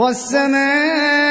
والسماء